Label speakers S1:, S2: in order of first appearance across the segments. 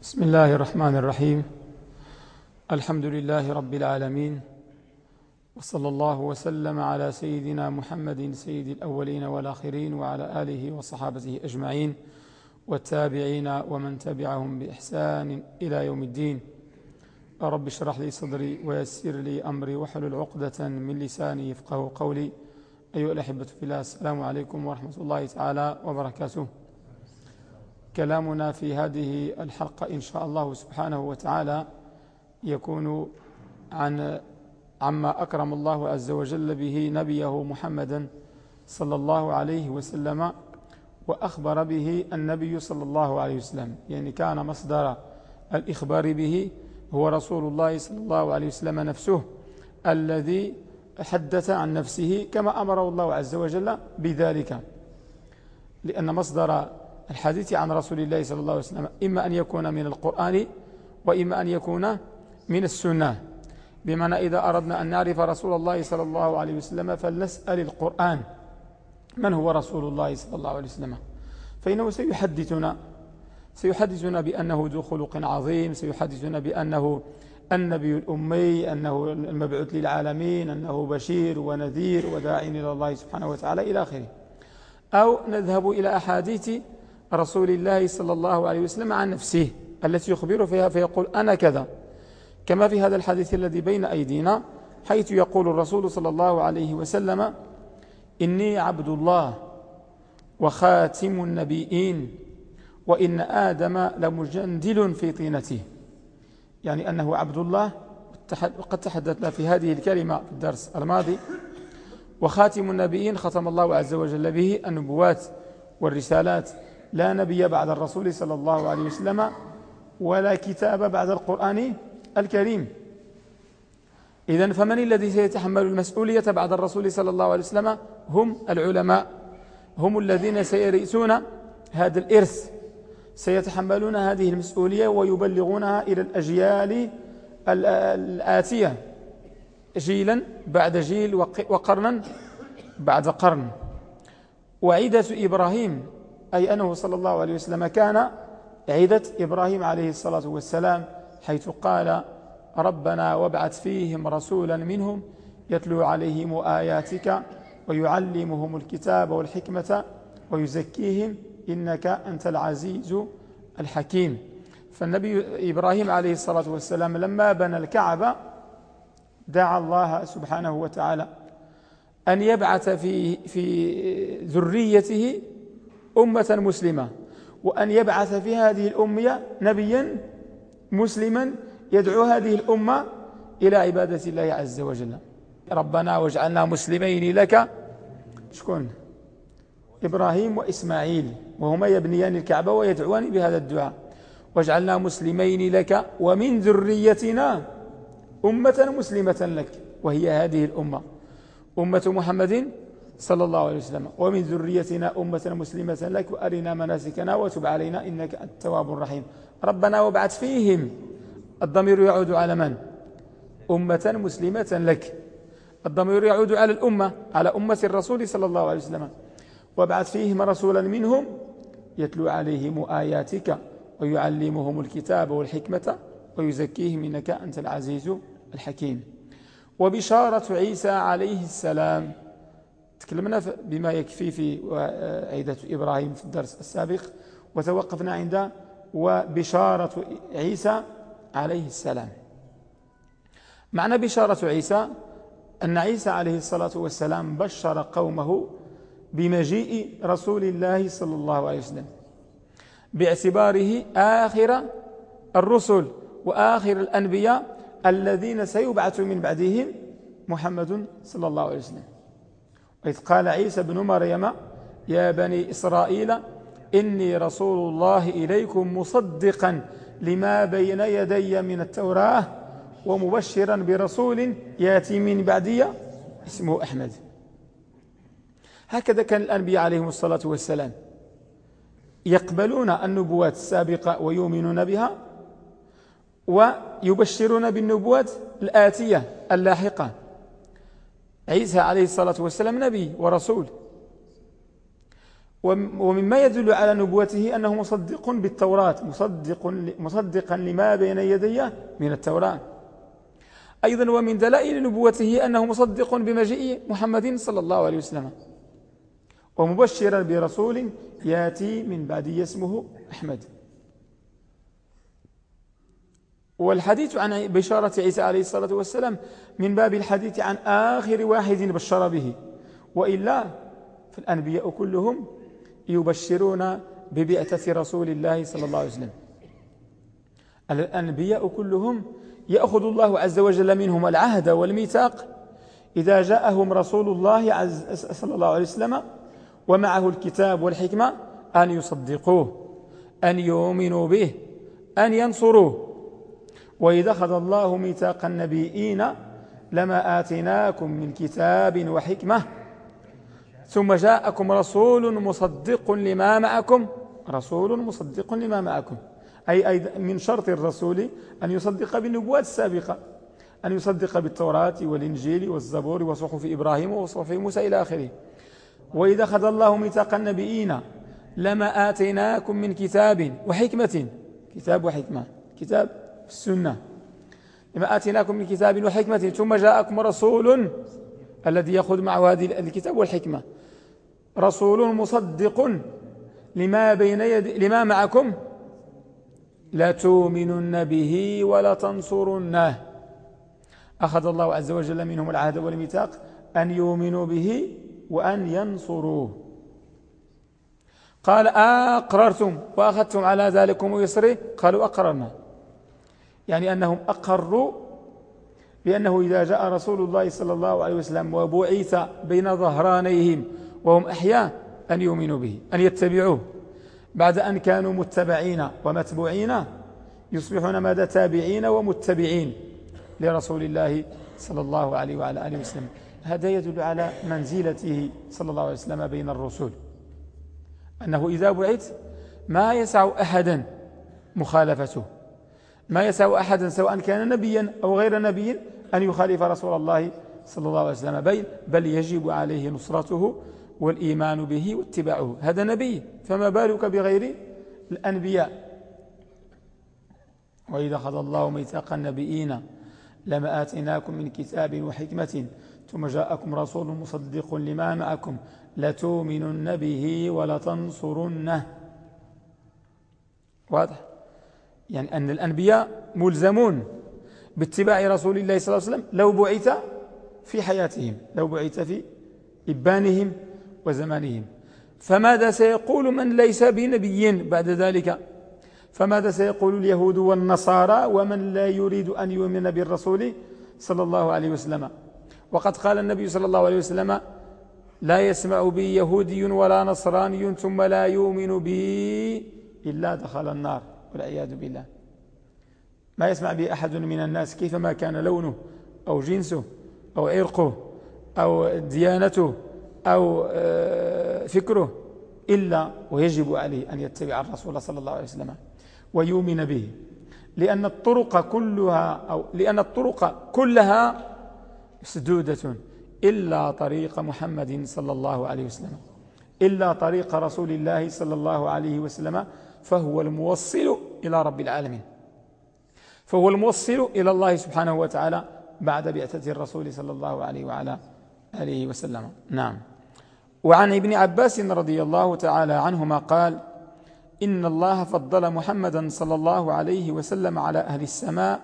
S1: بسم الله الرحمن الرحيم الحمد لله رب العالمين وصلى الله وسلم على سيدنا محمد سيد الأولين والآخرين وعلى آله وصحابته أجمعين والتابعين ومن تبعهم بإحسان إلى يوم الدين رب اشرح لي صدري ويسر لي أمري واحلل عقدة من لساني يفقه قولي أيها الأحبة في الله السلام عليكم ورحمة الله تعالى وبركاته كلامنا في هذه الحلقة إن شاء الله سبحانه وتعالى يكون عن عما أكرم الله عز وجل به نبيه محمدا صلى الله عليه وسلم وأخبر به النبي صلى الله عليه وسلم يعني كان مصدر الإخبار به هو رسول الله صلى الله عليه وسلم نفسه الذي حدث عن نفسه كما أمره الله عز وجل بذلك لأن مصدر الحديث عن رسول الله صلى الله عليه وسلم إما أن يكون من القرآن وإما أن يكون من السنة بمعنى إذا أردنا أن نعرف رسول الله صلى الله عليه وسلم فلنسأل القرآن من هو رسول الله صلى الله عليه وسلم فإنه سيحدثنا سيحدثنا بأنه ذو خلق عظيم سيحدثنا بأنه النبي الأمي أنه المبعوث للعالمين أنه بشير ونذير وداعين إلى الله سبحانه وتعالى إلى آخره أو نذهب إلى أحاديث رسول الله صلى الله عليه وسلم عن نفسه التي يخبر فيها فيقول أنا كذا كما في هذا الحديث الذي بين أيدينا حيث يقول الرسول صلى الله عليه وسلم إني عبد الله وخاتم النبيين وإن آدم لمجندل في طينته يعني أنه عبد الله وقد تحدثنا في هذه الكلمة في الدرس الماضي وخاتم النبيين ختم الله عز وجل به النبوات والرسالات لا نبي بعد الرسول صلى الله عليه وسلم ولا كتاب بعد القرآن الكريم إذا فمن الذي سيتحمل المسؤولية بعد الرسول صلى الله عليه وسلم هم العلماء هم الذين سيرئسون هذا الإرث سيتحملون هذه المسؤولية ويبلغونها إلى الأجيال الآتية جيلا بعد جيل وقرنا بعد قرن وعيدة إبراهيم أي أنه صلى الله عليه وسلم كان عيدة إبراهيم عليه الصلاة والسلام حيث قال ربنا وابعث فيهم رسولا منهم يتلو عليهم آياتك ويعلمهم الكتاب والحكمة ويزكيهم إنك أنت العزيز الحكيم فالنبي إبراهيم عليه الصلاة والسلام لما بنى الكعبة دعا الله سبحانه وتعالى أن يبعث في, في ذريته أمة مسلمة وأن يبعث في هذه الأمية نبيا مسلما يدعو هذه الأمة إلى عبادة الله عز وجل ربنا واجعلنا مسلمين لك شكون إبراهيم وإسماعيل وهما يبنيان الكعبة ويدعوان بهذا الدعاء واجعلنا مسلمين لك ومن ذريتنا أمة مسلمة لك وهي هذه الأمة أمة محمد صلى الله عليه وسلم ومن ذريتنا أمة مسلمة لك وأرنا مناسكنا وتب علينا إنك التواب الرحيم ربنا وابعث فيهم الضمير يعود على من؟ أمة مسلمة لك الضمير يعود على الأمة على أمة الرسول صلى الله عليه وسلم وابعث فيهم رسولا منهم يتلو عليهم آياتك ويعلمهم الكتاب والحكمة ويزكيهم إنك أنت العزيز الحكيم وبشارة عيسى عليه السلام تكلمنا بما يكفي في آه، عيدة إبراهيم في الدرس السابق وتوقفنا عند وبشارة عيسى عليه السلام معنى بشارة عيسى أن عيسى عليه الصلاة والسلام بشر قومه بمجيء رسول الله صلى الله عليه وسلم باعتباره آخر الرسل وآخر الأنبياء الذين سيبعث من بعدهم محمد صلى الله عليه وسلم إذ قال عيسى بن مريم يا بني إسرائيل إني رسول الله إليكم مصدقا لما بين يدي من التوراة ومبشرا برسول ياتي من بعدي اسمه أحمد هكذا كان الأنبياء عليهم الصلاة والسلام يقبلون النبوات السابقة ويؤمنون بها ويبشرون بالنبوات الآتية اللاحقة عيسى عليه الصلاة والسلام نبي ورسول ومما يدل على نبوته أنه مصدق بالتوراة مصدق مصدقا لما بين يديه من التوراة أيضا ومن دلائل نبوته أنه مصدق بمجيء محمد صلى الله عليه وسلم ومبشرا برسول ياتي من بعد اسمه أحمد والحديث عن بشارة عيسى عليه الصلاة والسلام من باب الحديث عن آخر واحد بشر به وإلا فالأنبياء كلهم يبشرون ببعثة رسول الله صلى الله عليه وسلم الأنبياء كلهم يأخذ الله عز وجل منهم العهد والميثاق إذا جاءهم رسول الله عز صلى الله عليه وسلم ومعه الكتاب والحكمة أن يصدقوه أن يؤمنوا به أن ينصروه وإذا أخذ الله ميثاق النبيين لما آتيناكم من كتاب وحكمة ثم جاءكم رسول مصدق لما معكم رسول مصدق لما معكم أي من شرط الرسول أن يصدق بالنبوات السابقة أن يصدق بالتوراة والإنجيل والزبور وصحف إبراهيم وصحف موسى إلى آخره وإذا أخذ الله ميثاق النبيين لما آتيناكم من كتاب وحكمة كتاب وحكمة كتاب السنة لما آتيناكم من كتاب وحكمة ثم جاءكم رسول الذي يأخذ معه هذه الكتاب والحكمة رسول مصدق لما بين يد لما معكم لتؤمنن به ولتنصرنه أخذ الله عز وجل منهم العهد والميثاق أن يؤمنوا به وأن ينصروه قال أقررتم وأخذتم على ذلكم يسري قالوا أقررنا يعني أنهم أقروا بأنه إذا جاء رسول الله صلى الله عليه وسلم وبعث بين ظهرانيهم وهم أحياء أن يؤمنوا به أن يتبعوه بعد أن كانوا متبعين ومتبوعين يصبحون ماذا تابعين ومتبعين لرسول الله صلى الله عليه وعلى آله وسلم هذا يدل على منزلته صلى الله عليه وسلم بين الرسل أنه إذا بعث ما يسع أحدا مخالفته ما يسع أحدا سواء كان نبيا أو غير نبي أن يخالف رسول الله صلى الله عليه وسلم بين بل يجب عليه نصرته والإيمان به واتباعه هذا نبي فما بالك بغير الأنبياء وإذا خذ الله ميثاق النبيين لما آتيناكم من كتاب وحكمة ثم جاءكم رسول مصدق لما معكم لتؤمنن به ولتنصرنه واضح يعني أن الأنبياء ملزمون باتباع رسول الله صلى الله عليه وسلم لو بعث في حياتهم لو بعث في إبانهم وزمانهم فماذا سيقول من ليس بنبي بعد ذلك فماذا سيقول اليهود والنصارى ومن لا يريد أن يؤمن بالرسول صلى الله عليه وسلم وقد قال النبي صلى الله عليه وسلم لا يسمع بي يهودي ولا نصراني ثم لا يؤمن بي إلا دخل النار والعياذ بالله ما يسمع به أحد من الناس كيفما كان لونه أو جنسه أو عرقه أو ديانته أو آه، فكره إلا ويجب عليه أن يتبع الرسول صلى الله عليه وسلم ويؤمن به لأن الطرق كلها أو لأن الطرق كلها سدودة إلا طريق محمد صلى الله عليه وسلم إلا طريق رسول الله صلى الله عليه وسلم فهو الموصل إلى رب العالمين فهو الموصل إلى الله سبحانه وتعالى بعد بعثة الرسول صلى الله عليه وعلى آله وسلم نعم وعن ابن عباس رضي الله تعالى عنهما قال إن الله فضل محمدا صلى الله عليه وسلم على أهل السماء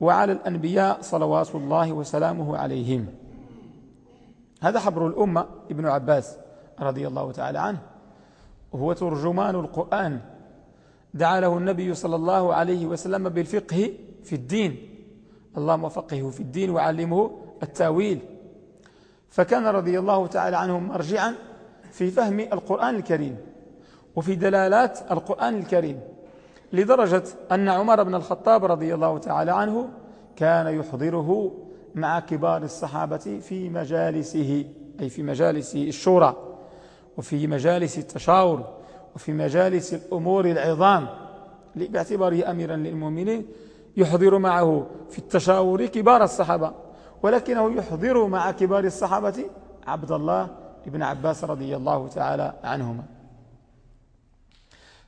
S1: وعلى الأنبياء صلوات الله وسلامه عليهم هذا حبر الأمة ابن عباس رضي الله تعالى عنه هو ترجمان القرآن دعا له النبي صلى الله عليه وسلم بالفقه في الدين اللهم فقهه في الدين وعلمه التاويل فكان رضي الله تعالى عنه مرجعا في فهم القرآن الكريم وفي دلالات القرآن الكريم لدرجة أن عمر بن الخطاب رضي الله تعالى عنه كان يحضره مع كبار الصحابة في مجالسه أي في مجالس الشورى وفي مجالس التشاور وفي مجالس الأمور العظام باعتباره أميرا للمؤمنين يحضر معه في التشاور كبار الصحابة ولكنه يحضر مع كبار الصحابة عبد الله بن عباس رضي الله تعالى عنهما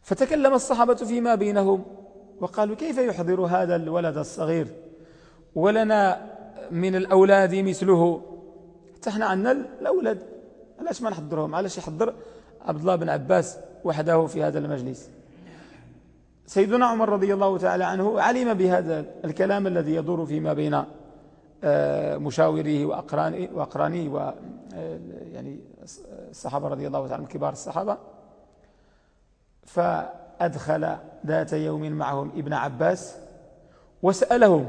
S1: فتكلم الصحابة فيما بينهم وقالوا كيف يحضر هذا الولد الصغير ولنا من الأولاد مثله حتى احنا عندنا الأولاد علاش ما نحضرهم علاش يحضر عبد الله بن عباس وحده في هذا المجلس سيدنا عمر رضي الله تعالى عنه علم بهذا الكلام الذي يدور فيما بين آه، مشاوريه وأقرانيه آه، يعني الصحابة رضي الله تعالى كبار الصحابة فأدخل ذات يوم معهم ابن عباس وسألهم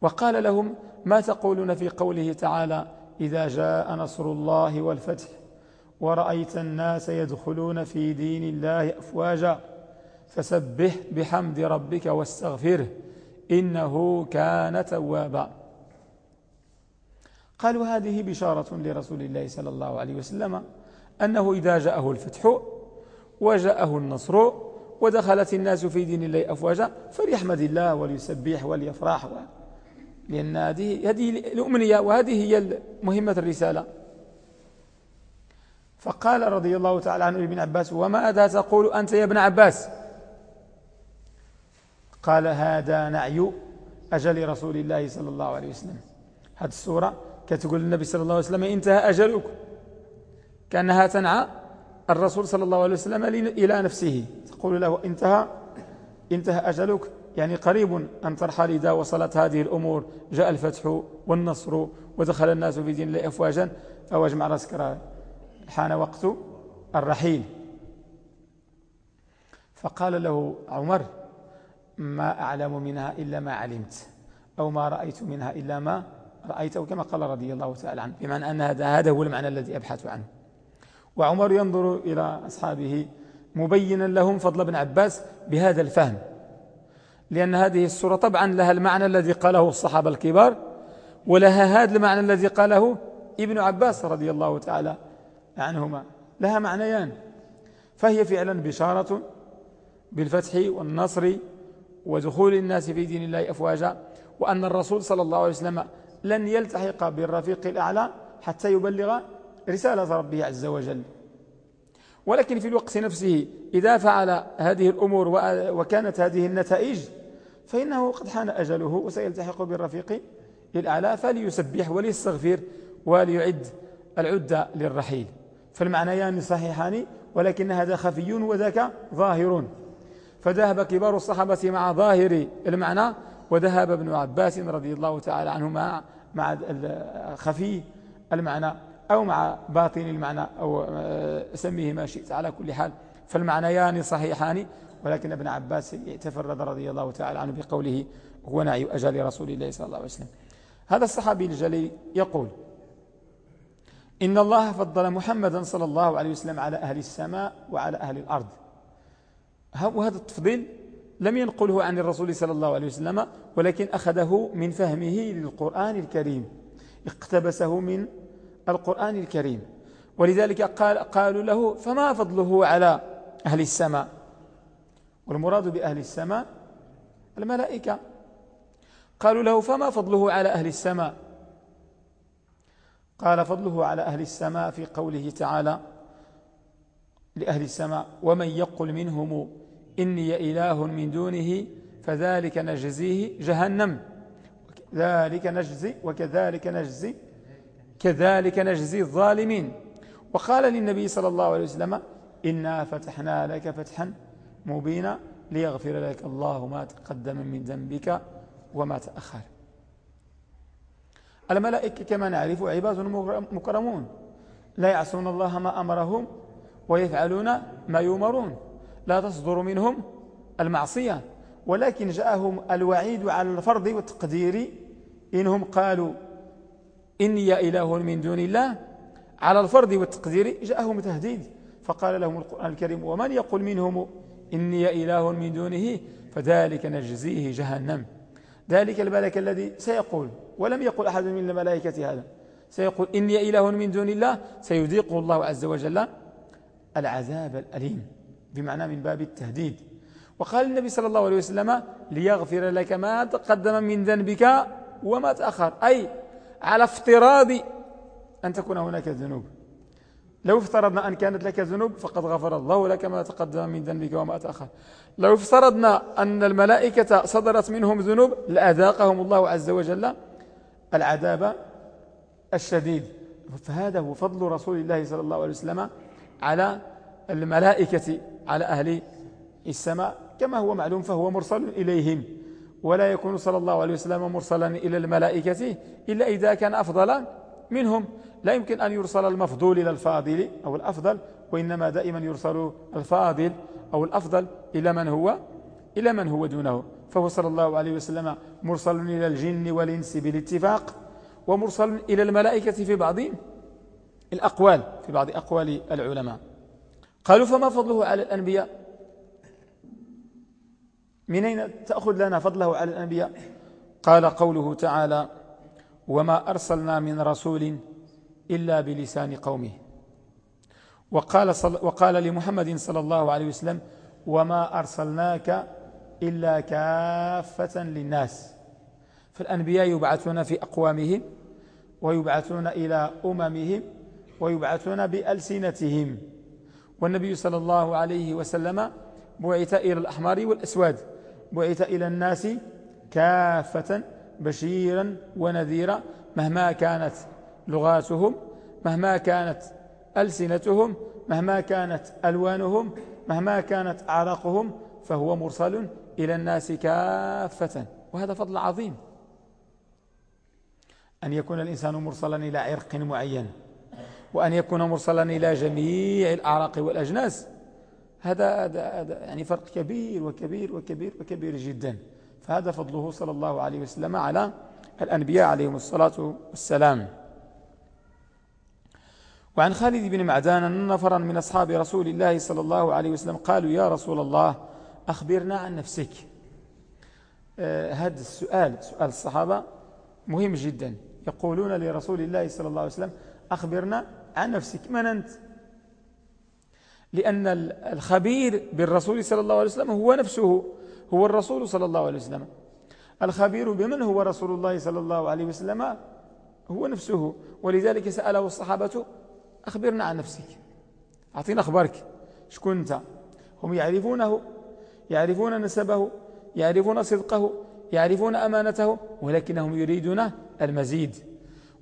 S1: وقال لهم ما تقولون في قوله تعالى إذا جاء نصر الله والفتح ورأيت الناس يدخلون في دين الله أفواجا فسبح بحمد ربك واستغفره إنه كان توابا قالوا هذه بشارة لرسول الله صلى الله عليه وسلم أنه إذا جاءه الفتح وجاءه النصر ودخلت الناس في دين الله أفواجا فليحمد الله وليسبح وليفرح لأن هذه هذه الأمنية وهذه هي مهمة الرسالة فقال رضي الله تعالى عنه لابن عباس وما تقول أنت يا ابن عباس قال هذا نعي أجل رسول الله صلى الله عليه وسلم هذه الصورة كتقول النبي صلى الله عليه وسلم انتهى أجلك كأنها تنعى الرسول صلى الله عليه وسلم إلى نفسه تقول له انتهى انتهى أجلك يعني قريب أن ترحل إذا وصلت هذه الأمور جاء الفتح والنصر ودخل الناس في دين الله أفواجا فواجمع راسك رأي حان وقت الرحيل فقال له عمر ما أعلم منها إلا ما علمت أو ما رأيت منها إلا ما رأيته كما قال رضي الله تعالى عنه بمعنى أن هذا هذا هو المعنى الذي أبحث عنه وعمر ينظر إلى أصحابه مبينا لهم فضل بن عباس بهذا الفهم لأن هذه السورة طبعا لها المعنى الذي قاله الصحابة الكبار ولها هذا المعنى الذي قاله ابن عباس رضي الله تعالى عنهما لها معنيان فهي فعلا بشارة بالفتح والنصر ودخول الناس في دين الله أفواجا وأن الرسول صلى الله عليه وسلم لن يلتحق بالرفيق الأعلى حتى يبلغ رسالة ربه عز وجل ولكن في الوقت نفسه إذا فعل هذه الأمور وكانت هذه النتائج فإنه قد حان أجله وسيلتحق بالرفيق الأعلى فليسبح وليستغفر وليعد العدة للرحيل فالمعنيان صحيحان ولكن هذا خفي وذاك ظاهر فذهب كبار الصحابة مع ظاهر المعنى وذهب ابن عباس رضي الله تعالى عنهما مع خفي المعنى أو مع باطن المعنى أو آه، سميه ما شئت على كل حال فالمعنيان صحيحان ولكن ابن عباس تفرد رضي الله تعالى عنه بقوله هو نعي أجل رسول الله صلى الله عليه وسلم هذا الصحابي الجليل يقول إن الله فضل محمدا صلى الله عليه وسلم على أهل السماء وعلى أهل الأرض وهذا التفضيل لم ينقله عن الرسول صلى الله عليه وسلم ولكن أخذه من فهمه للقرآن الكريم اقتبسه من القرآن الكريم ولذلك قال قالوا له فما فضله على أهل السماء والمراد بأهل السماء الملائكة قالوا له فما فضله على أهل السماء قال فضله على أهل السماء في قوله تعالى لأهل السماء ومن يقل منهم إني إله من دونه فذلك نجزيه جهنم ذلك نجزي وكذلك نجزي كذلك نجزي الظالمين وقال للنبي صلى الله عليه وسلم إنا فتحنا لك فتحا مبينا ليغفر لك الله ما تقدم من ذنبك وما تأخر الملائكة كما نعرف عباد مكرمون لا يعصون الله ما أمرهم ويفعلون ما يؤمرون لا تصدر منهم المعصية ولكن جاءهم الوعيد على الفرض والتقدير إنهم قالوا إني إله من دون الله على الفرض والتقدير جاءهم تهديد فقال لهم القرآن الكريم ومن يقول منهم إني إله من دونه فذلك نجزيه جهنم ذلك الملك الذي سيقول ولم يقل أحد من الملائكة هذا سيقول إني إله من دون الله سيذيقه الله عز وجل العذاب الأليم بمعنى من باب التهديد وقال النبي صلى الله عليه وسلم ليغفر لك ما تقدم من ذنبك وما تأخر أي على افتراض أن تكون هناك ذنوب لو افترضنا أن كانت لك ذنوب فقد غفر الله لك ما تقدم من ذنبك وما تأخر لو افترضنا أن الملائكة صدرت منهم ذنوب لأذاقهم الله عز وجل العذاب الشديد فهذا هو فضل رسول الله صلى الله عليه وسلم على الملائكة على أهل السماء كما هو معلوم فهو مرسل إليهم ولا يكون صلى الله عليه وسلم مرسلا إلى الملائكة إلا إذا كان أفضل منهم لا يمكن أن يرسل المفضول إلى الفاضل أو الأفضل وإنما دائما يرسل الفاضل أو الأفضل إلى من هو إلى من هو دونه فهو صلى الله عليه وسلم مرسل إلى الجن والإنس بالاتفاق ومرسل إلى الملائكة في بعض الأقوال في بعض أقوال العلماء قالوا فما فضله على الأنبياء من أين تأخذ لنا فضله على الأنبياء قال قوله تعالى وما أرسلنا من رسول إلا بلسان قومه وقال, صل وقال لمحمد صلى الله عليه وسلم وما أرسلناك إلا كافة للناس فالأنبياء يبعثون في أقوامهم ويبعثون إلى أممهم ويبعثون بألسنتهم والنبي صلى الله عليه وسلم بعث إلى الأحمر والأسود بعث إلى الناس كافة بشيرا ونذيرا مهما كانت لغاتهم مهما كانت ألسنتهم مهما كانت ألوانهم مهما كانت أعراقهم فهو مرسل إلى الناس كافة وهذا فضل عظيم أن يكون الإنسان مرسلا إلى عرق معين وأن يكون مرسلا إلى جميع الأعراق والأجناس هذا, هذا, هذا يعني فرق كبير وكبير وكبير وكبير جدا فهذا فضله صلى الله عليه وسلم على الأنبياء عليهم الصلاة والسلام وعن خالد بن معدان أن نفرا من أصحاب رسول الله صلى الله عليه وسلم قالوا يا رسول الله أخبرنا عن نفسك آه، هذا السؤال سؤال الصحابة مهم جدا يقولون لرسول الله صلى الله عليه وسلم أخبرنا عن نفسك من أنت لأن الخبير بالرسول صلى الله عليه وسلم هو نفسه هو الرسول صلى الله عليه وسلم الخبير بمن هو رسول الله صلى الله عليه وسلم هو نفسه ولذلك سأله الصحابة أخبرنا عن نفسك أعطينا أخبارك شكون أنت هم يعرفونه يعرفون نسبه يعرفون صدقه يعرفون أمانته ولكنهم يريدون المزيد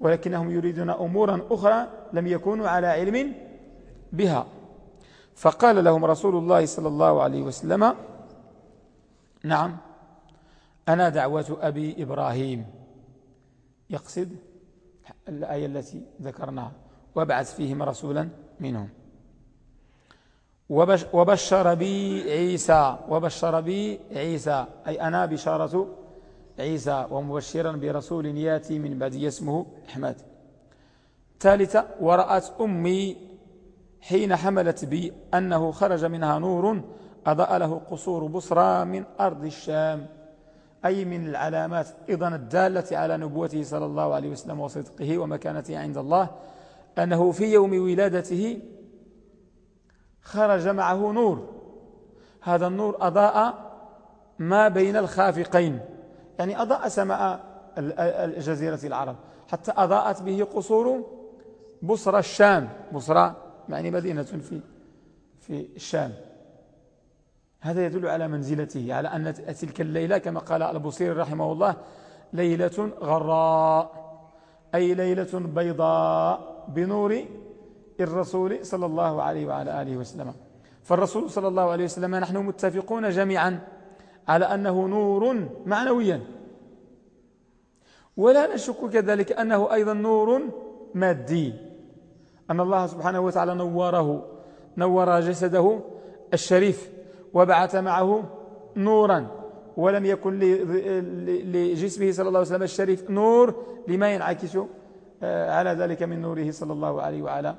S1: ولكنهم يريدون أمورا أخرى لم يكونوا على علم بها فقال لهم رسول الله صلى الله عليه وسلم نعم أنا دعوة أبي إبراهيم يقصد الآية التي ذكرناها وابعث فيهم رسولا منهم وبشر بي عيسى وبشر بي عيسى أي أنا بشارة عيسى ومبشرا برسول ياتي من بعدي اسمه أحمد ثالثا ورأت أمي حين حملت بي أنه خرج منها نور أضاء له قصور بصرى من أرض الشام أي من العلامات أيضا الدالة على نبوته صلى الله عليه وسلم وصدقه ومكانته عند الله أنه في يوم ولادته خرج معه نور هذا النور أضاء ما بين الخافقين يعني أضاء سماء الجزيرة العرب حتى أضاءت به قصور بصرى الشام بصرى يعني مدينة في في الشام هذا يدل على منزلته على أن تلك الليلة كما قال البصير رحمه الله ليلة غراء أي ليلة بيضاء بنور الرسول صلى الله عليه وعلى آله وسلم فالرسول صلى الله عليه وسلم نحن متفقون جميعا على أنه نور معنويا ولا نشك كذلك أنه أيضا نور مادي أن الله سبحانه وتعالى نوره نور جسده الشريف وبعث معه نورا ولم يكن لجسمه صلى الله عليه وسلم الشريف نور لما ينعكس آه، على ذلك من نوره صلى الله عليه وعلى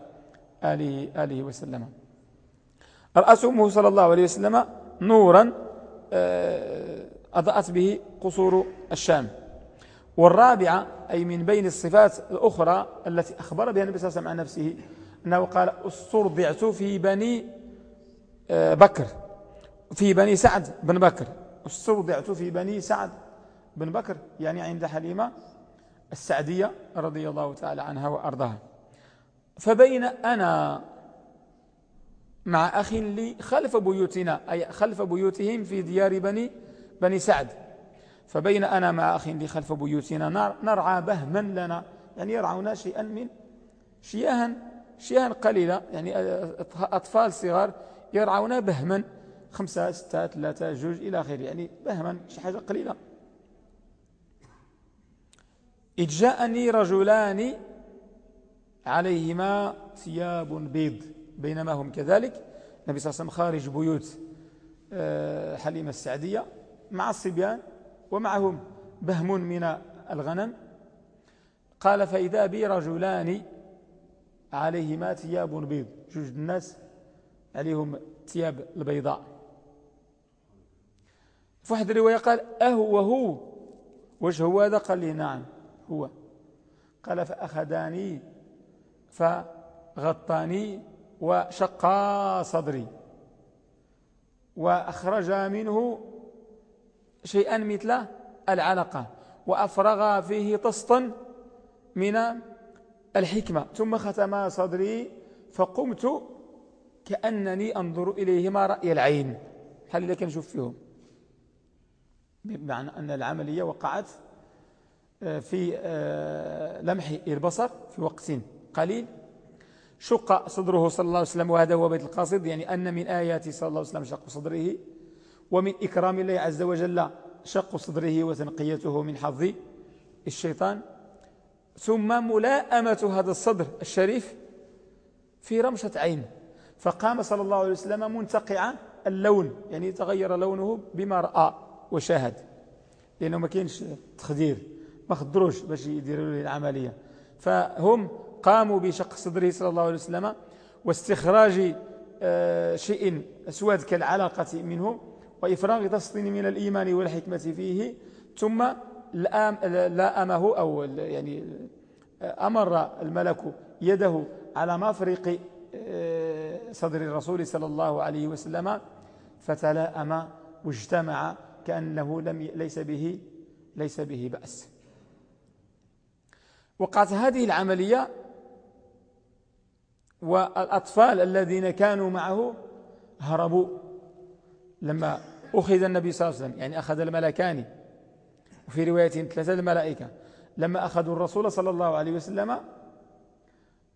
S1: آله, آله وسلم رأس أمه صلى الله عليه وسلم نورا آه، أضاءت به قصور الشام والرابعة أي من بين الصفات الأخرى التي أخبر بها النبي صلى الله عليه وسلم عن نفسه أنه قال استرضعت في بني آه، بكر في بني سعد بن بكر استودعت في بني سعد بن بكر يعني عند حليمة السعدية رضي الله تعالى عنها وأرضاها فبين أنا مع أخ لي خلف بيوتنا أي خلف بيوتهم في ديار بني بني سعد فبين أنا مع أخ لي خلف بيوتنا نرعى بهما لنا يعني يرعون شيئا من شياها شياها قليلة يعني أطفال صغار يرعون بهما خمسة ستة ثلاثة جوج إلى آخره يعني وهما شي حاجة قليلة إذ جاءني رجلان عليهما ثياب بيض بينما هم كذلك النبي صلى الله عليه وسلم خارج بيوت آه، حليمة السعدية مع الصبيان ومعهم بهم من الغنم قال فإذا بي رجلان عليهما ثياب بيض جوج الناس عليهم ثياب البيضاء في واحد الرواية قال أهو هو وش هو هذا قال لي نعم هو قال فأخذاني فغطاني وشقا صدري وأخرج منه شيئا مثل العلقة وأفرغ فيه طسطا من الحكمة ثم ختم صدري فقمت كأنني أنظر إليهما رأي العين حل لك نشوف فيهم بمعنى أن العملية وقعت آه، في آه، لمح البصر في وقت قليل شق صدره صلى الله عليه وسلم وهذا هو بيت القاصد يعني أن من آيات صلى الله عليه وسلم شق صدره ومن إكرام الله عز وجل شق صدره وتنقيته من حظ الشيطان ثم ملاءمة هذا الصدر الشريف في رمشة عين فقام صلى الله عليه وسلم منتقعا اللون يعني تغير لونه بما رأى وشاهد لأنه ما كاينش تخدير ما خدروش باش يديروا له العملية فهم قاموا بشق صدره صلى الله عليه وسلم واستخراج آه، شيء أسود كالعلاقة منه وإفراغ تسطين من الإيمان والحكمة فيه ثم لأمه أو يعني آه، أمر الملك يده على مفرق آه، صدر الرسول صلى الله عليه وسلم فتلاءم واجتمع كأنه لم ليس به ليس به بأس وقعت هذه العملية والأطفال الذين كانوا معه هربوا لما أخذ النبي صلى الله عليه وسلم يعني أخذ الملكان وفي رواية ثلاثة الملائكة لما أخذوا الرسول صلى الله عليه وسلم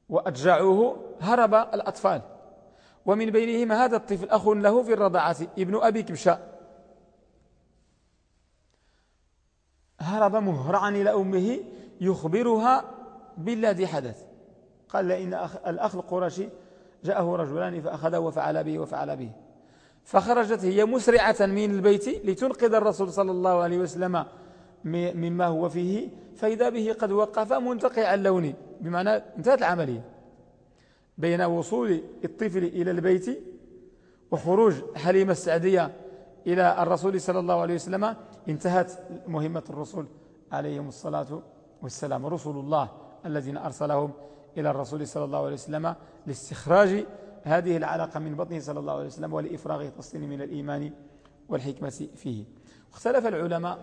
S1: وأجعوه هرب الأطفال ومن بينهم هذا الطفل أخ له في الرضاعة ابن أبي كبشاء هرب مهرعا إلى أمه يخبرها بالذي حدث قال إن الأخ القرشي جاءه رجلان فأخذ وفعل به وفعل به فخرجت هي مسرعة من البيت لتنقذ الرسول صلى الله عليه وسلم مما هو فيه فإذا به قد وقف منتقع اللون بمعنى انتهت العملية بين وصول الطفل إلى البيت وخروج حليمة السعدية إلى الرسول صلى الله عليه وسلم انتهت مهمة الرسل عليهم الصلاة والسلام رسل الله الذين أرسلهم إلى الرسول صلى الله عليه وسلم لاستخراج هذه العلاقة من بطنه صلى الله عليه وسلم ولإفراغ تصليم من الإيمان والحكمة فيه اختلف العلماء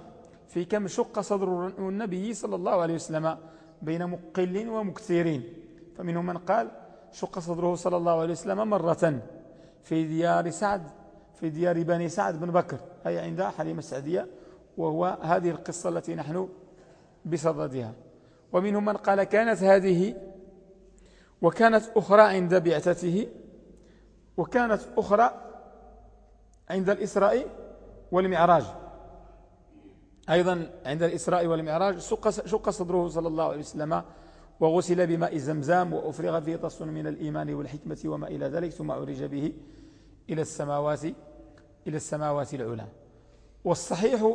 S1: في كم شق صدر النبي صلى الله عليه وسلم بين مقل ومكثرين فمنهم من قال شق صدره صلى الله عليه وسلم مرة في ديار سعد في ديار بني سعد بن بكر أي عند حليمة السعدية وهو هذه القصة التي نحن بصددها ومنهم من قال كانت هذه وكانت أخرى عند بعثته وكانت أخرى عند الإسراء والمعراج أيضا عند الإسراء والمعراج شق صدره صلى الله عليه وسلم وغسل بماء زمزام وأفرغ فيه طس من الإيمان والحكمة وما إلى ذلك ثم عرج به إلى السماوات إلى السماوات العلى والصحيح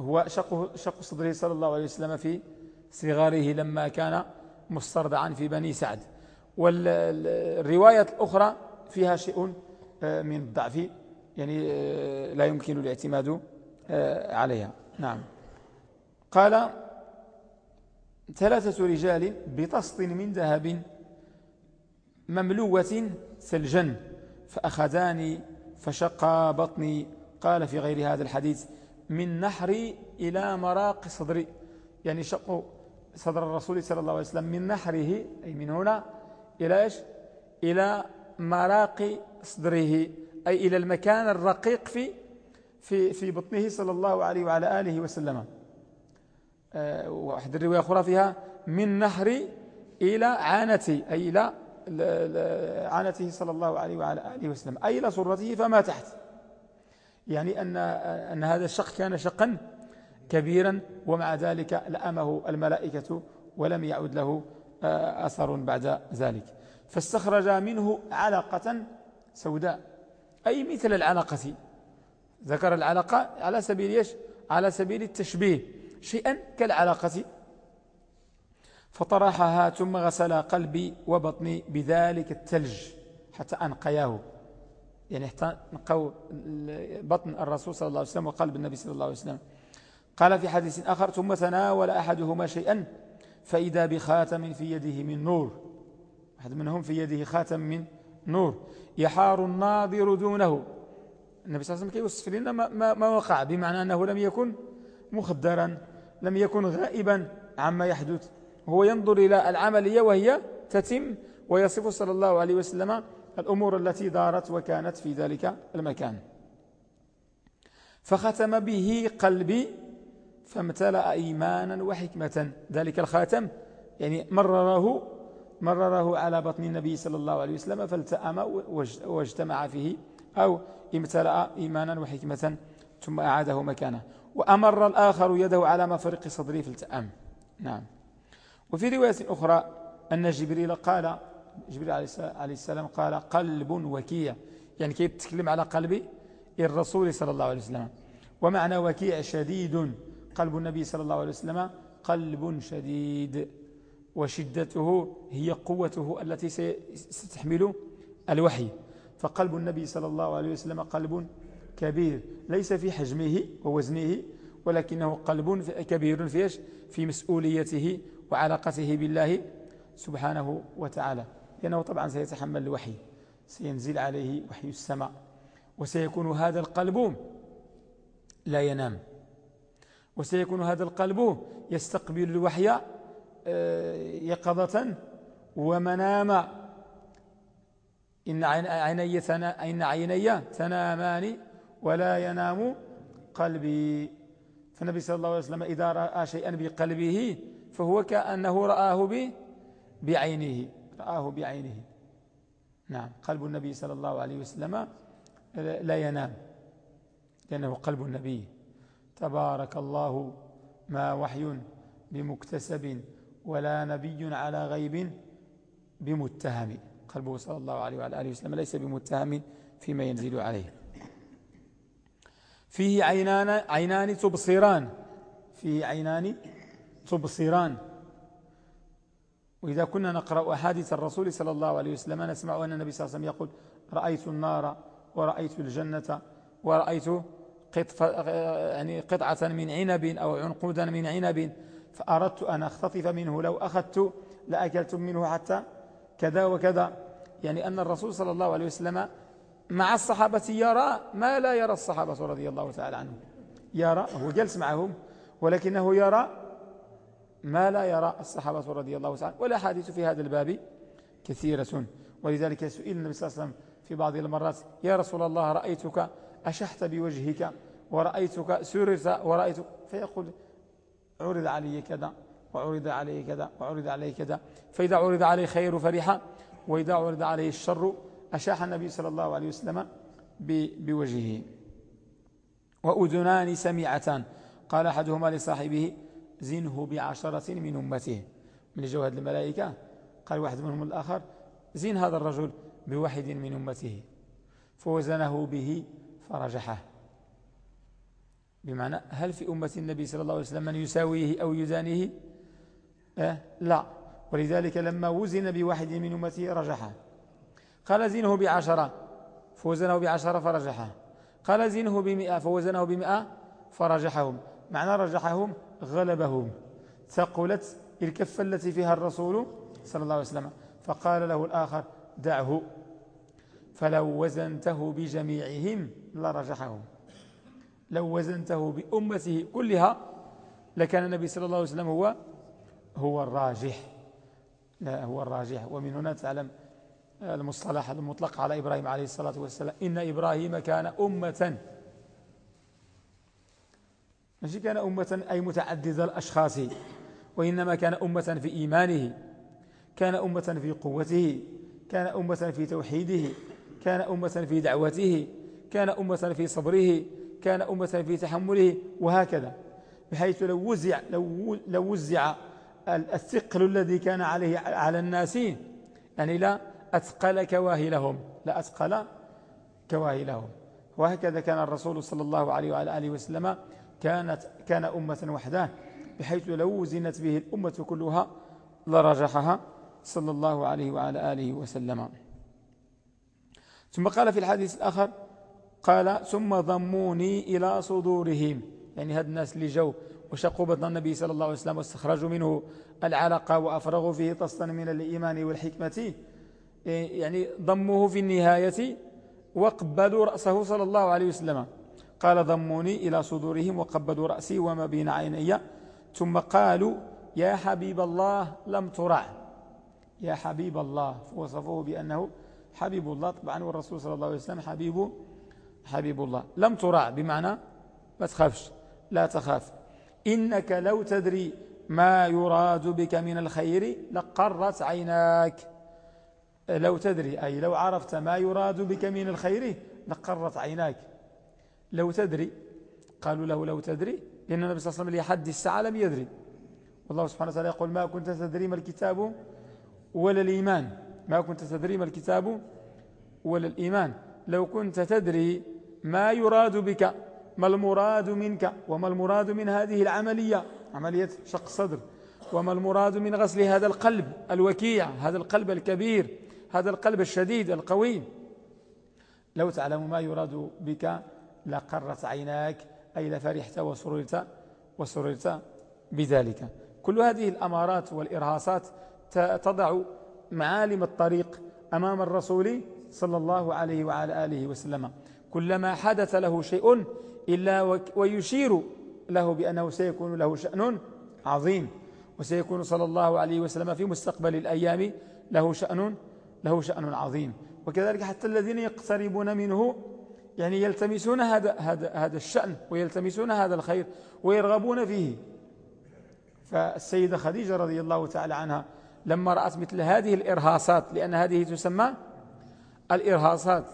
S1: هو شق, شق صدره صلى الله عليه وسلم في صغاره لما كان مسترضعا في بني سعد والرواية الأخرى فيها شيء آه، من الضعف يعني آه، لا يمكن الاعتماد آه، عليها نعم قال ثلاثة رجال بطسط من ذهب مملوة ثلجا فأخذاني فشقا بطني قال في غير هذا الحديث من نحري إلى مراق صدري يعني شق صدر الرسول صلى الله عليه وسلم من نحره أي من هنا إلى إيش إلى مراق صدره أي إلى المكان الرقيق في في في بطنه صلى الله عليه وعلى آله وسلم أه واحد الرواية أخرى فيها من نحري إلى عانتي أي إلى عانته صلى الله عليه وعلى آله وسلم أي إلى صرته فما تحت يعني أن, أن هذا الشق كان شقا كبيرا ومع ذلك لأمه الملائكة ولم يعد له آه، أثر بعد ذلك فاستخرج منه علقة سوداء أي مثل العلاقة ذكر العلقة على سبيل إيش على سبيل التشبيه شيئا كالعلقة فطرحها ثم غسل قلبي وبطني بذلك الثلج حتى أنقياه يعني نقوا بطن الرسول صلى الله عليه وسلم وقلب النبي صلى الله عليه وسلم قال في حديث آخر ثم تناول أحدهما شيئا فإذا بخاتم في يده من نور أحد منهم في يده خاتم من نور يحار الناظر دونه النبي صلى الله عليه وسلم يوصف لنا ما, ما وقع بمعنى أنه لم يكن مخدرا لم يكن غائبا عما يحدث هو ينظر إلى العملية وهي تتم ويصف صلى الله عليه وسلم الأمور التي دارت وكانت في ذلك المكان فختم به قلبي فامتلأ إيمانا وحكمة ذلك الخاتم يعني مرره مرره على بطن النبي صلى الله عليه وسلم فالتأم واجتمع فيه أو امتلأ إيمانا وحكمة ثم أعاده مكانه وأمر الآخر يده على مفرق صدره فالتأم نعم وفي رواية أخرى أن جبريل قال جبريل عليه السلام قال قلب وكيع يعني كيف تتكلم على قلب الرسول صلى الله عليه وسلم ومعنى وكيع شديد قلب النبي صلى الله عليه وسلم قلب شديد وشدته هي قوته التي ستحمل الوحي فقلب النبي صلى الله عليه وسلم قلب كبير ليس في حجمه ووزنه ولكنه قلب كبير في مسؤوليته وعلاقته بالله سبحانه وتعالى لأنه طبعا سيتحمل الوحي سينزل عليه وحي السماء وسيكون هذا القلب لا ينام وسيكون هذا القلب يستقبل الوحي آه، يقظة ومناما إن عيني, إن عيني تنامان ولا ينام قلبي فالنبي صلى الله عليه وسلم إذا رأى شيئا بقلبه فهو كأنه رآه بعينه رآه بعينه نعم قلب النبي صلى الله عليه وسلم آه، لا ينام لأنه قلب النبي تبارك الله ما وحي بمكتسب ولا نبي على غيب بمتهم قلبه صلى الله عليه وعلى آله وسلم ليس بمتهم فيما ينزل عليه فيه عينان, عينان تبصران فيه عينان تبصران وإذا كنا نقرأ أحاديث الرسول صلى الله عليه وسلم نسمع أن النبي صلى الله عليه وسلم يقول رأيت النار ورأيت الجنة ورأيت يعني قطعة من عنب أو عنقودا من عنب فأردت أن أختطف منه لو أخذت لأكلت منه حتى كذا وكذا يعني أن الرسول صلى الله عليه وسلم مع الصحابة يرى ما لا يرى الصحابة رضي الله تعالى عنهم يرى هو جلس معهم ولكنه يرى ما لا يرى الصحابة رضي الله تعالى ولا حديث في هذا الباب كثيرة ولذلك سئل النبي صلى الله عليه وسلم في بعض المرات يا رسول الله رأيتك أشحت بوجهك ورأيتك سررت ورأيتك فيقول عرض علي كذا وعرض علي كذا وعرض علي كذا فإذا عرض عليه خير فرح وإذا عرض عليه الشر أشاح النبي صلى الله عليه وسلم بوجهه وأذنان سميعتان قال أحدهما لصاحبه زنه بعشرة من أمته من جوا هذه الملائكة قال واحد منهم الآخر زن هذا الرجل بواحد من أمته فوزنه به فرجحه بمعنى هل في أمة النبي صلى الله عليه وسلم من يساويه أو يزانيه أه؟ لا ولذلك لما وزن بواحد من أمته رجحه قال زنه بعشرة فوزنه بعشرة فرجحه قال زنه بمئة فوزنه بمئة فرجحهم معنى رجحهم غلبهم ثقلت الكفة التي فيها الرسول صلى الله عليه وسلم فقال له الآخر دعه فلو وزنته بجميعهم لرجحهم لو وزنته بأمته كلها لكان النبي صلى الله عليه وسلم هو هو الراجح لا هو الراجح ومن هنا تعلم آه، المصطلح المطلق على إبراهيم عليه الصلاة والسلام إن إبراهيم كان أمة ماشي كان أمة أي متعدد الأشخاص وإنما كان أمة في إيمانه كان أمة في قوته كان أمة في توحيده كان أمة في دعوته كان أمة في صبره كان أمة في تحمله وهكذا بحيث لو وزع, لو, لو وزع الثقل الذي كان عليه على الناس يعني لا أثقل كواهلهم لا أثقل كواهلهم وهكذا كان الرسول صلى الله عليه وعلى آله وسلم كانت كان أمة وحده بحيث لو زنت به الأمة كلها لرجحها صلى الله عليه وعلى آله وسلم ثم قال في الحديث الآخر قال ثم ضموني إلى صدورهم يعني هاد الناس اللي جو وشقوا بطن النبي صلى الله عليه وسلم واستخرجوا منه العلقة وأفرغوا فيه طسطا من الإيمان والحكمة إيه، يعني ضموه في النهاية وقبلوا رأسه صلى الله عليه وسلم قال ضموني إلى صدورهم وقبضوا رأسي وما بين عيني ثم قالوا يا حبيب الله لم ترع يا حبيب الله وصفوه بأنه حبيب الله طبعا والرسول صلى الله عليه وسلم حبيب حبيب الله لم ترع بمعنى ما تخافش لا تخاف إنك لو تدري ما يراد بك من الخير لقرت عيناك لو تدري أي لو عرفت ما يراد بك من الخير لقرت عيناك لو تدري قالوا له لو تدري لأن النبي صلى الله عليه وسلم لحد الساعة لم يدري والله سبحانه وتعالى يقول ما كنت تدري ما الكتاب ولا الإيمان ما كنت تدري ما الكتاب ولا الإيمان لو كنت تدري ما يراد بك ما المراد منك وما المراد من هذه العملية عملية شق الصدر وما المراد من غسل هذا القلب الوكيع هذا القلب الكبير هذا القلب الشديد القوي لو تعلم ما يراد بك لقرت عيناك أي لفرحت وسررت وسررت بذلك كل هذه الأمارات والإرهاصات تضع معالم الطريق أمام الرسول صلى الله عليه وعلى آله وسلم كلما حدث له شيء إلا ويشير له بأنه سيكون له شأن عظيم وسيكون صلى الله عليه وسلم في مستقبل الأيام له شأن له شأن عظيم وكذلك حتى الذين يقتربون منه يعني يلتمسون هذا, هذا, هذا الشأن ويلتمسون هذا الخير ويرغبون فيه فالسيدة خديجة رضي الله تعالى عنها لما رأت مثل هذه الإرهاصات لأن هذه تسمى الإرهاصات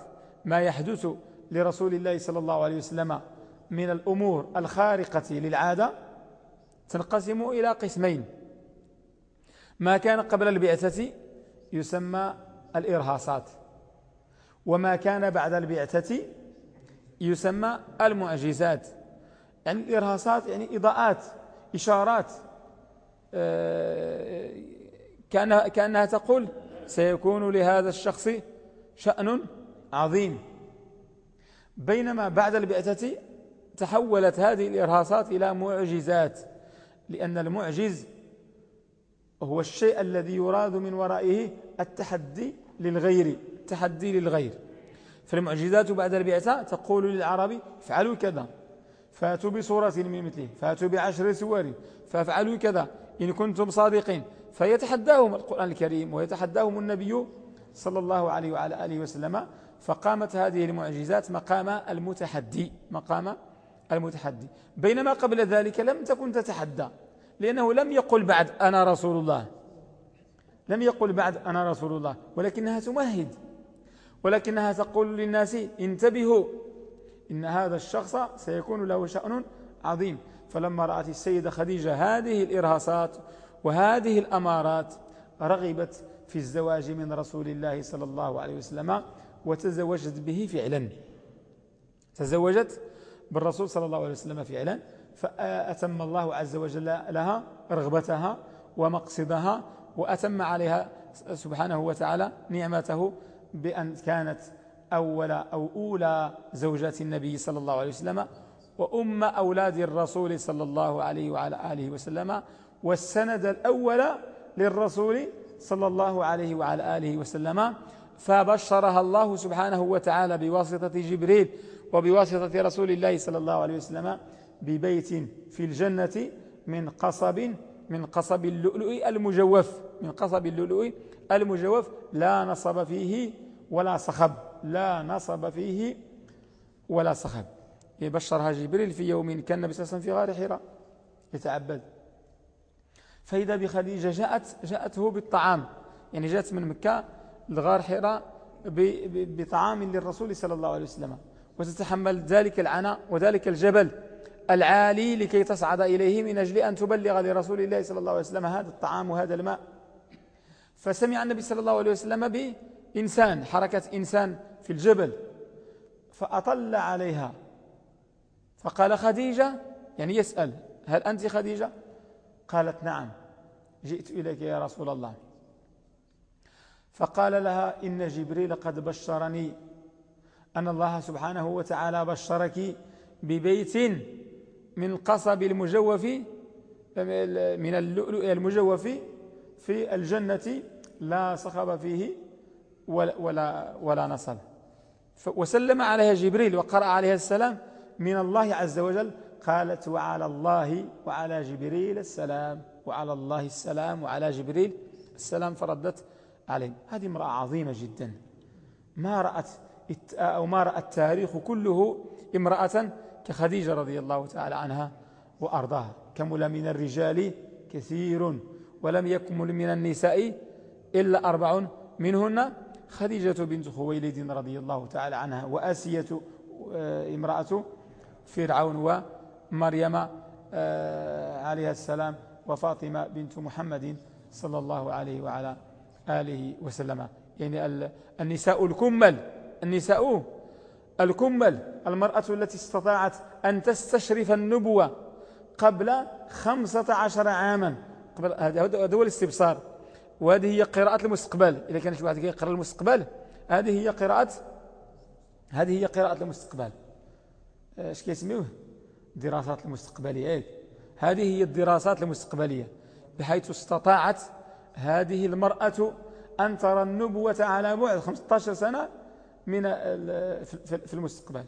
S1: ما يحدث لرسول الله صلى الله عليه وسلم من الأمور الخارقة للعادة تنقسم إلى قسمين ما كان قبل البعثة يسمى الإرهاصات وما كان بعد البعثة يسمى المعجزات يعني الإرهاصات يعني إضاءات إشارات آه، كأنها, كأنها تقول سيكون لهذا الشخص شأن عظيم بينما بعد البعثة تحولت هذه الإرهاصات إلى معجزات لأن المعجز هو الشيء الذي يراد من ورائه التحدي للغير التحدي للغير فالمعجزات بعد البعثة تقول للعرب افعلوا كذا فاتوا بصورة من مثله فاتوا بعشر سور فافعلوا كذا إن كنتم صادقين فيتحداهم القرآن الكريم ويتحداهم النبي صلى الله عليه وعلى آله وسلم فقامت هذه المعجزات مقام المتحدي مقام المتحدي بينما قبل ذلك لم تكن تتحدى لأنه لم يقل بعد أنا رسول الله لم يقل بعد أنا رسول الله ولكنها تمهد ولكنها تقول للناس انتبهوا إن هذا الشخص سيكون له شأن عظيم فلما رأت السيدة خديجة هذه الإرهاصات وهذه الأمارات رغبت في الزواج من رسول الله صلى الله عليه وسلم وتزوجت به فعلا تزوجت بالرسول صلى الله عليه وسلم فعلا فأتم الله عز وجل لها رغبتها ومقصدها وأتم عليها سبحانه وتعالى نعمته بأن كانت أول أو أولى زوجات النبي صلى الله عليه وسلم وأم أولاد الرسول صلى الله عليه وعلى آله وسلم والسند الأول للرسول صلى الله عليه وعلى آله وسلم فبشرها الله سبحانه وتعالى بواسطة جبريل وبواسطة رسول الله صلى الله عليه وسلم ببيت في الجنة من قصب من قصب اللؤلؤ المجوف من قصب اللؤلؤ المجوف لا نصب فيه ولا صخب لا نصب فيه ولا صخب يبشرها جبريل في يوم كان النبي صلى الله عليه وسلم في غار حراء يتعبد فإذا بخديجة جاءت جاءته بالطعام يعني جاءت من مكة لغار حراء بطعام للرسول صلى الله عليه وسلم وتتحمل ذلك العناء وذلك الجبل العالي لكي تصعد إليه من أجل أن تبلغ لرسول الله صلى الله عليه وسلم هذا الطعام وهذا الماء فسمع النبي صلى الله عليه وسلم به إنسان حركة إنسان في الجبل فأطل عليها فقال خديجة يعني يسأل هل أنت خديجة قالت نعم جئت إليك يا رسول الله فقال لها إن جبريل قد بشرني أن الله سبحانه وتعالى بشرك ببيت من القصب المجوف من اللؤلؤ المجوف في الجنة لا صخب فيه ولا, ولا, ولا نصل وسلم عليها جبريل وقرأ عليها السلام من الله عز وجل قالت وعلى الله وعلى جبريل السلام وعلى الله السلام وعلى جبريل السلام فردت عليه هذه امرأة عظيمة جدا ما رأت أو ما رأى التاريخ كله امرأة كخديجة رضي الله تعالى عنها وأرضاها كمل من الرجال كثير ولم يكمل من النساء إلا أربع منهن خديجة بنت خويلد رضي الله تعالى عنها وآسية آه، امرأة فرعون ومريم آه، عليها السلام وفاطمة بنت محمد صلى الله عليه وعلى آله وسلم يعني النساء الكمل النساء الكمل المرأة التي استطاعت أن تستشرف النبوة قبل خمسة عشر عاما قبل هذا هو الاستبصار وهذه هي قراءة المستقبل إذا كان شي واحد كيقرا المستقبل هذه هي قراءة هذه هي قراءة المستقبل اش آه، كيسميوه الدراسات المستقبلية إيه. هذه هي الدراسات المستقبلية بحيث استطاعت هذه المرأة أن ترى النبوة على بعد 15 سنة من في المستقبل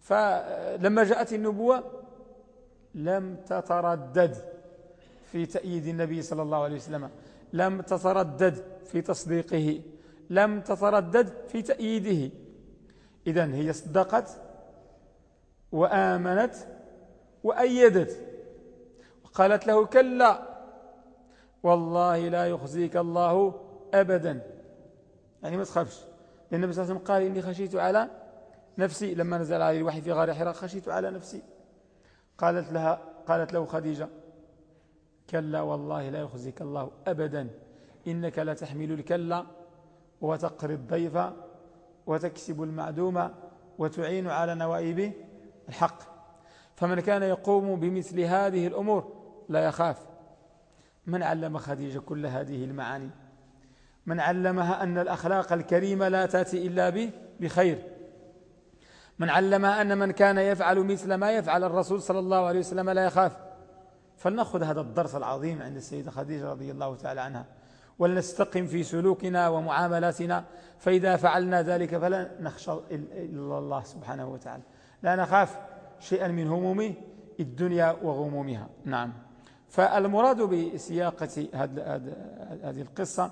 S1: فلما جاءت النبوة لم تتردد في تأييد النبي صلى الله عليه وسلم لم تتردد في تصديقه لم تتردد في تأييده إذا هي صدقت وآمنت وأيدت وقالت له كلا والله لا يخزيك الله أبدا يعني ما تخافش لأن النبي صلى الله عليه وسلم قال إني خشيت على نفسي لما نزل علي الوحي في غار حراء خشيت على نفسي قالت لها قالت له خديجة كلا والله لا يخزيك الله أبدا إنك لا تحمل الكلا وتقري الضيف وتكسب المعدوم وتعين على نوائب الحق فمن كان يقوم بمثل هذه الأمور لا يخاف من علم خديجة كل هذه المعاني من علمها أن الأخلاق الكريمة لا تأتي إلا بخير من علمها أن من كان يفعل مثل ما يفعل الرسول صلى الله عليه وسلم لا يخاف فلنأخذ هذا الدرس العظيم عند السيدة خديجة رضي الله تعالى عنها ولنستقم في سلوكنا ومعاملاتنا فإذا فعلنا ذلك فلا نخشى إلا الله سبحانه وتعالى لا نخاف شيئا من هموم الدنيا وغمومها نعم فالمراد بسياقة هذه القصة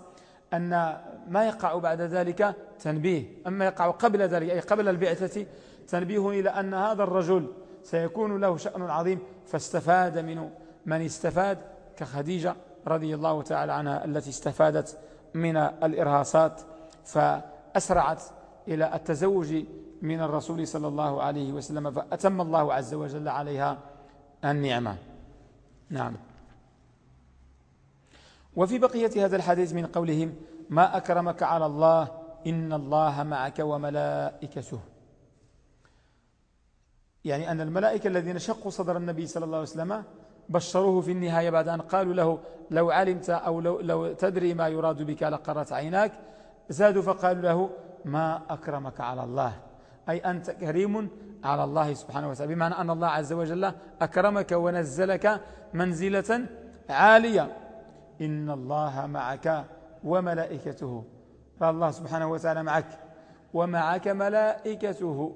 S1: أن ما يقع بعد ذلك تنبيه أما يقع قبل ذلك أي قبل البعثة تنبيه إلى أن هذا الرجل سيكون له شأن عظيم فاستفاد منه من استفاد كخديجة رضي الله تعالى عنها التي استفادت من الإرهاصات فأسرعت إلى التزوج من الرسول صلى الله عليه وسلم فأتم الله عز وجل عليها النعمة نعم وفي بقية هذا الحديث من قولهم ما أكرمك على الله إن الله معك وملائكته يعني أن الملائكة الذين شقوا صدر النبي صلى الله عليه وسلم بشروه في النهاية بعد أن قالوا له لو علمت أو لو, لو تدري ما يراد بك لقرت عيناك زادوا فقالوا له ما أكرمك على الله أي أنت كريم على الله سبحانه وتعالى بمعنى أن الله عز وجل أكرمك ونزلك منزلة عالية إن الله معك وملائكته فالله سبحانه وتعالى معك ومعك ملائكته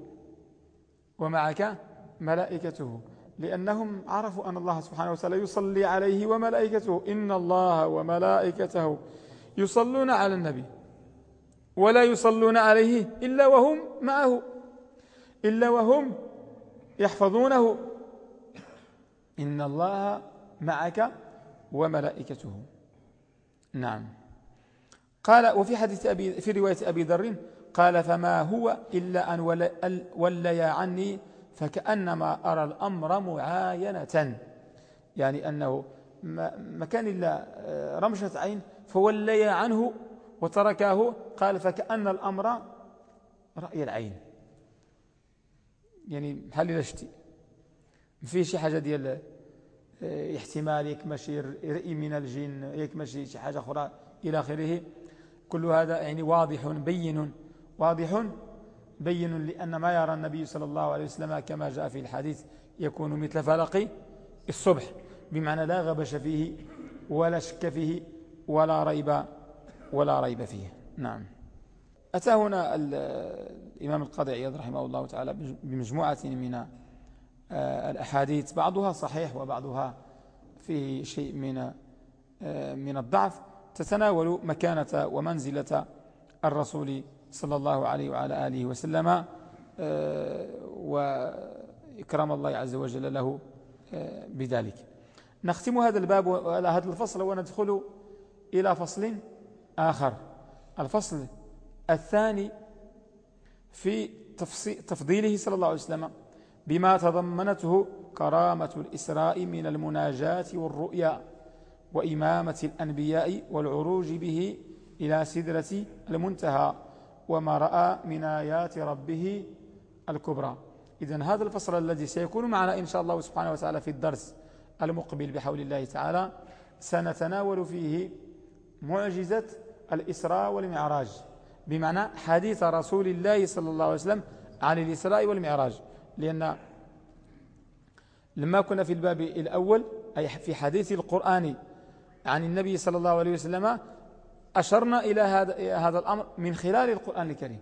S1: ومعك ملائكته لأنهم عرفوا أن الله سبحانه وتعالى يصلي عليه وملائكته إن الله وملائكته يصلون على النبي ولا يصلون عليه إلا وهم معه إلا وهم يحفظونه إن الله معك وملائكته نعم قال وفي حديث أبي في رواية أبي ذر قال فما هو إلا أن ولي عني فكأنما أرى الأمر معاينة يعني أنه ما كان إلا آه، رمشة عين فولي عنه وتركه قال فكأن الأمر رأي العين يعني بحال إذا شتي ما فيه شي حاجة ديال آه، احتمال ياك ماشي رأي من الجن ياك ماشي شي حاجة أخرى إلى آخره كل هذا يعني واضح بين واضح بين لأن ما يرى النبي صلى الله عليه وسلم كما جاء في الحديث يكون مثل فلق الصبح بمعنى لا غبش فيه ولا شك فيه ولا ريب ولا ريب فيه نعم أتى هنا الإمام القاضي عياض رحمه الله تعالى بمجموعة من آه، الأحاديث بعضها صحيح وبعضها فيه شيء من آه، من الضعف تتناول مكانة ومنزلة الرسول صلى الله عليه وعلى آله وسلم آه، وإكرام الله عز وجل له آه، بذلك نختم هذا الباب هذا الفصل وندخل إلى فصل آخر الفصل الثاني في تفضيله صلى الله عليه وسلم بما تضمنته كرامة الإسراء من المناجاة والرؤيا وإمامة الأنبياء والعروج به إلى سدرة المنتهى وما رأى من آيات ربه الكبرى إذا هذا الفصل الذي سيكون معنا إن شاء الله سبحانه وتعالى في الدرس المقبل بحول الله تعالى سنتناول فيه معجزة الإسراء والمعراج بمعنى حديث رسول الله صلى الله عليه وسلم عن الإسراء والمعراج لأن لما كنا في الباب الأول أي في حديث القرآن عن النبي صلى الله عليه وسلم أشرنا إلى هذا, هذا الأمر من خلال القرآن الكريم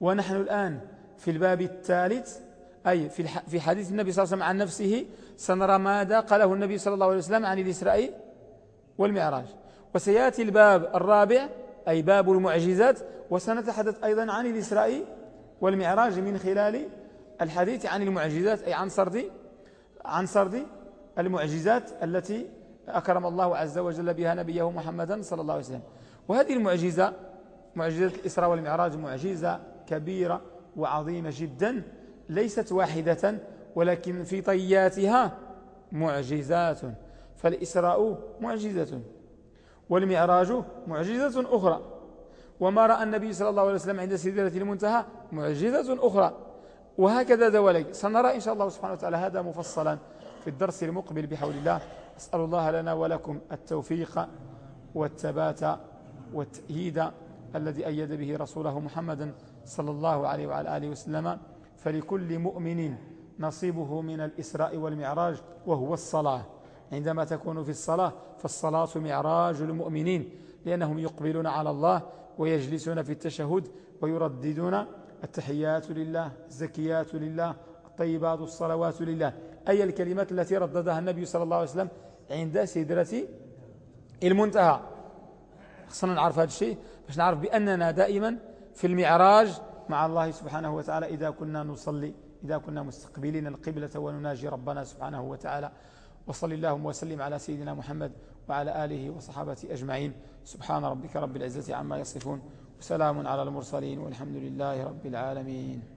S1: ونحن الآن في الباب الثالث أي في, في حديث النبي صلى الله عليه وسلم عن نفسه سنرى ماذا قاله النبي صلى الله عليه وسلم عن الإسراء والمعراج وسيأتي الباب الرابع أي باب المعجزات وسنتحدث أيضا عن الإسراء والمعراج من خلال الحديث عن المعجزات أي عن سرد عن سرد المعجزات التي أكرم الله عز وجل بها نبيه محمدا صلى الله عليه وسلم وهذه المعجزة معجزة الإسراء والمعراج معجزة كبيرة وعظيمة جدا ليست واحدة ولكن في طياتها معجزات فالإسراء معجزة والمعراج معجزة أخرى وما رأى النبي صلى الله عليه وسلم عند سدرة المنتهى معجزة أخرى وهكذا ذلك سنرى إن شاء الله سبحانه وتعالى هذا مفصلا في الدرس المقبل بحول الله أسأل الله لنا ولكم التوفيق والثبات والتأييد الذي أيد به رسوله محمدا صلى الله عليه وعلى آله وسلم فلكل مؤمن نصيبه من الإسراء والمعراج وهو الصلاة عندما تكون في الصلاة فالصلاة معراج المؤمنين لأنهم يقبلون على الله ويجلسون في التشهد ويرددون التحيات لله الزكيات لله الطيبات الصلوات لله أي الكلمات التي رددها النبي صلى الله عليه وسلم عند سدرة المنتهى خصنا نعرف هذا الشيء باش نعرف بأننا دائما في المعراج مع الله سبحانه وتعالى إذا كنا نصلي إذا كنا مستقبلين القبلة ونناجي ربنا سبحانه وتعالى وصل اللهم وسلم على سيدنا محمد وعلى آله وصحابته أجمعين سبحان ربك رب العزة عما يصفون وسلام على المرسلين والحمد لله رب العالمين